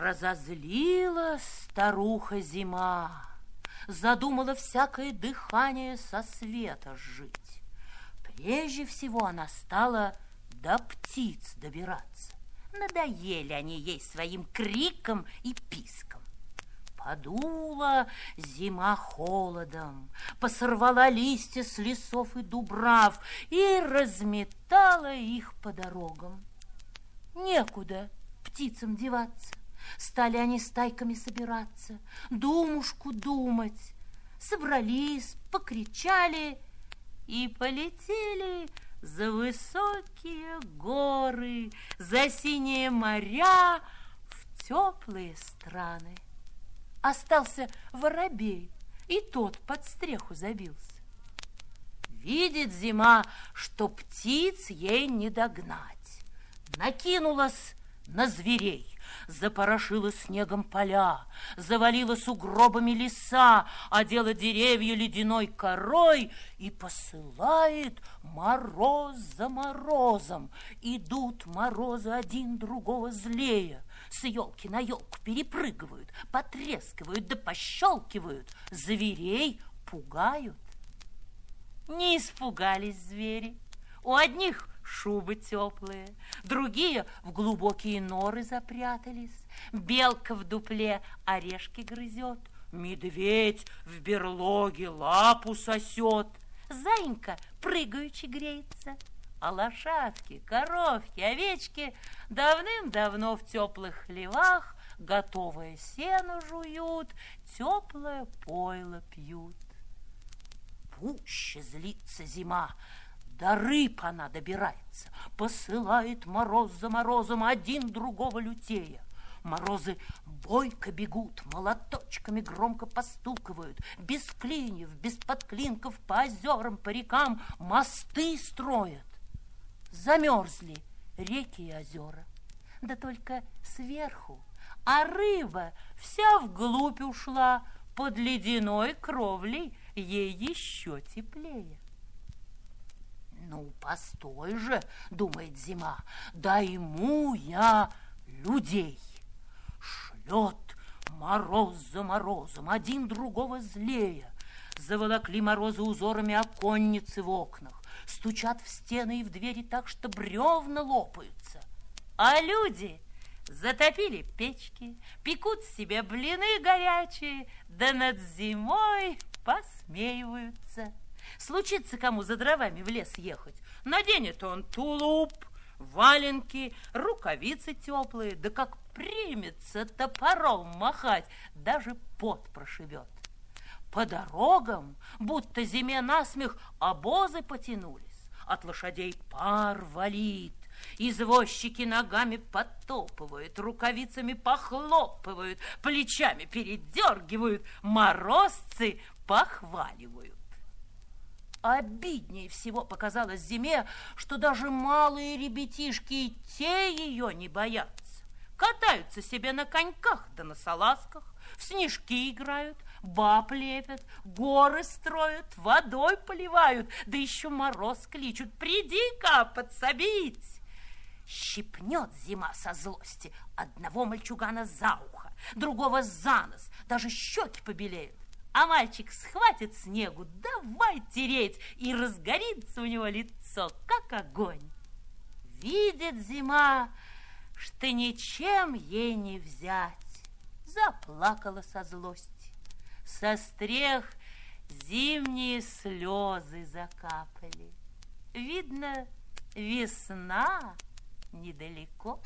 Разозлила старуха зима, задумала всякое дыхание со света жить. Прежде всего она стала до птиц добираться. Надоели они ей своим криком и писком. Подула зима холодом, посорвала листья с лесов и дубрав и разметала их по дорогам. Некуда птицам деваться. Стали они стайками собираться, думушку думать. Собрались, покричали и полетели за высокие горы, за синие моря в теплые страны. Остался воробей, и тот под стреху забился. Видит зима, что птиц ей не догнать. Накинулась на зверей, запорошила снегом поля, завалила сугробами леса, одела деревья ледяной корой и посылает мороз за морозом. Идут морозы один другого злее, с елки на елку перепрыгивают, потрескивают да пощелкивают, зверей пугают. Не испугались звери. У одних шубы теплые, другие в глубокие норы запрятались, белка в дупле орешки грызет, медведь в берлоге лапу сосет, зайка прыгаючи греется, а лошадки, коровки, овечки давным-давно в теплых хлевах готовое сено жуют, теплое пойло пьют. Пуще злится зима, до рыб она добирается, посылает мороз за морозом один другого лютея. Морозы бойко бегут, молоточками громко постукивают, без клиньев, без подклинков по озерам, по рекам мосты строят. Замерзли реки и озера, да только сверху, а рыба вся вглубь ушла, под ледяной кровлей ей еще теплее. Ну, постой же, думает зима, дайму я людей. Шлет мороз за морозом, один другого злее. Заволокли морозы узорами оконницы в окнах, стучат в стены и в двери так, что бревна лопаются. А люди затопили печки, пекут себе блины горячие, да над зимой посмеиваются. Случится кому за дровами в лес ехать, наденет он тулуп, валенки, рукавицы теплые, да как примется топором махать, даже пот прошибет. По дорогам, будто зиме насмех, обозы потянулись, от лошадей пар валит, Извозчики ногами подтопывают, рукавицами похлопывают, плечами передергивают, морозцы похваливают. Обиднее всего показалось зиме, что даже малые ребятишки и те ее не боятся. Катаются себе на коньках да на салазках, в снежки играют, баб лепят, горы строят, водой поливают, да еще мороз кличут, приди-ка подсобить. Щипнет зима со злости одного мальчугана за ухо, другого за нос, даже щеки побелеют. А мальчик схватит снегу, давай тереть, и разгорится у него лицо, как огонь. Видит зима, что ничем ей не взять. Заплакала со злости. Со стрех зимние слезы закапали. Видно, весна недалеко.